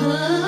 huh?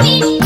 You.